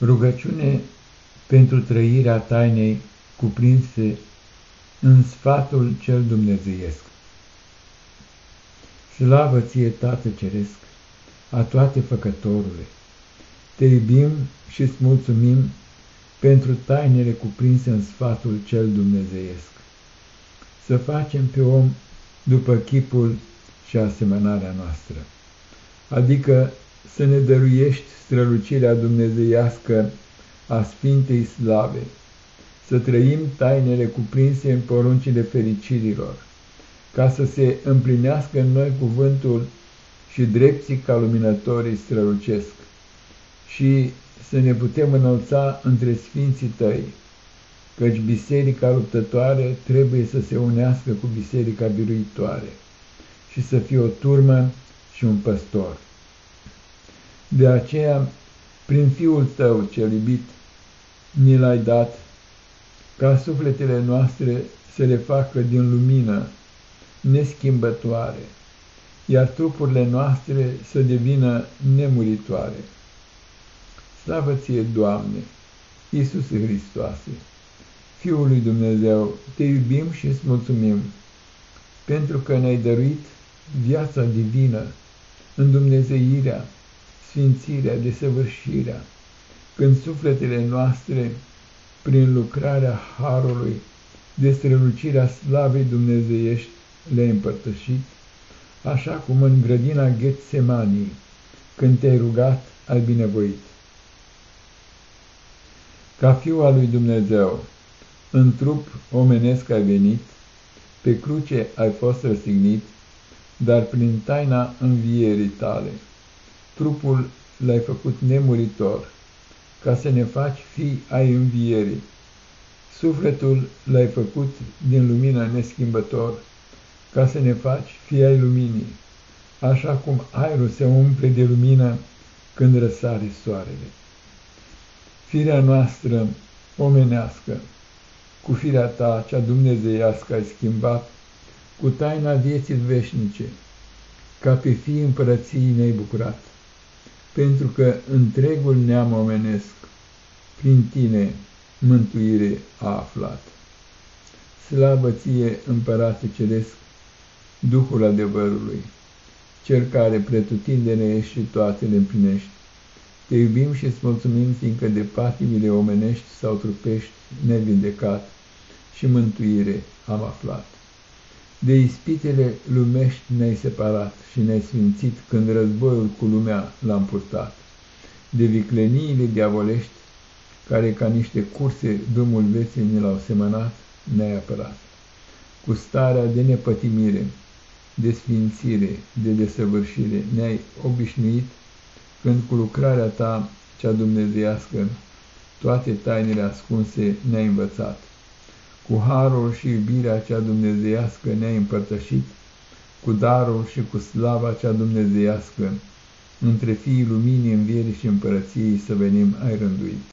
Rugăciune pentru trăirea tainei cuprinse în sfatul cel dumnezeiesc. Slavă ție, Tată Ceresc, a toate făcătorule! Te iubim și îți mulțumim pentru tainele cuprinse în sfatul cel dumnezeiesc. Să facem pe om după chipul și asemănarea noastră, adică să ne dăruiești strălucirea dumnezeiască a Sfintei Slave, să trăim tainele cuprinse în poruncile fericirilor, ca să se împlinească în noi cuvântul și drepții ca luminătorii strălucesc, și să ne putem înălța între Sfinții Tăi, căci biserica luptătoare trebuie să se unească cu biserica biruitoare și să fie o turmă și un păstor. De aceea, prin Fiul Tău cel iubit, ni l-ai dat, ca sufletele noastre să le facă din lumină neschimbătoare, iar trupurile noastre să devină nemuritoare. Slavă ție, Doamne, Iisuse Hristoase, Fiul lui Dumnezeu, te iubim și îți mulțumim, pentru că ne-ai dăruit viața divină, îndumnezeirea, sfințirea, desăvârșirea, când sufletele noastre, prin lucrarea Harului, de strălucirea slavei dumnezeiești, le-ai împărtășit, așa cum în grădina Ghetsemanii, când te-ai rugat, ai binevoit. Ca Fiul al lui Dumnezeu, în trup omenesc ai venit, pe cruce ai fost răstignit, dar prin taina învierii tale, trupul l-ai făcut nemuritor, ca să ne faci fii ai învierii. Sufletul l-ai făcut din lumina neschimbător, ca să ne faci fii ai luminii, așa cum aerul se umple de lumină când răsare soarele. Firea noastră omenească, cu firea ta cea dumnezeiască ai schimbat, cu taina vieții veșnice, ca pe fii împărăției ne-ai bucurat, pentru că întregul neam omenesc prin tine mântuire a aflat. Slavă ție, împărate ceresc, Duhul adevărului, cel care pretutindene ești și toate le împlinești. Te iubim și îți mulțumim, fiindcă de patimile omenești sau trupești nevindecat și mântuire am aflat. De ispitele lumești ne-ai separat și ne-ai sfințit când războiul cu lumea l-am purtat. De vicleniile diavolești, care ca niște curse drumul vieții ne l-au semănat, ne-ai apărat. Cu starea de nepătimire, de sfințire, de desăvârșire, ne-ai obișnuit când cu lucrarea ta cea dumnezeiască toate tainele ascunse ne-ai învățat. Cu harul și iubirea cea dumnezeiască ne-ai împărtășit, cu darul și cu slava cea dumnezeiască, între fiii luminii, învierii și împărăției să venim ai rânduit.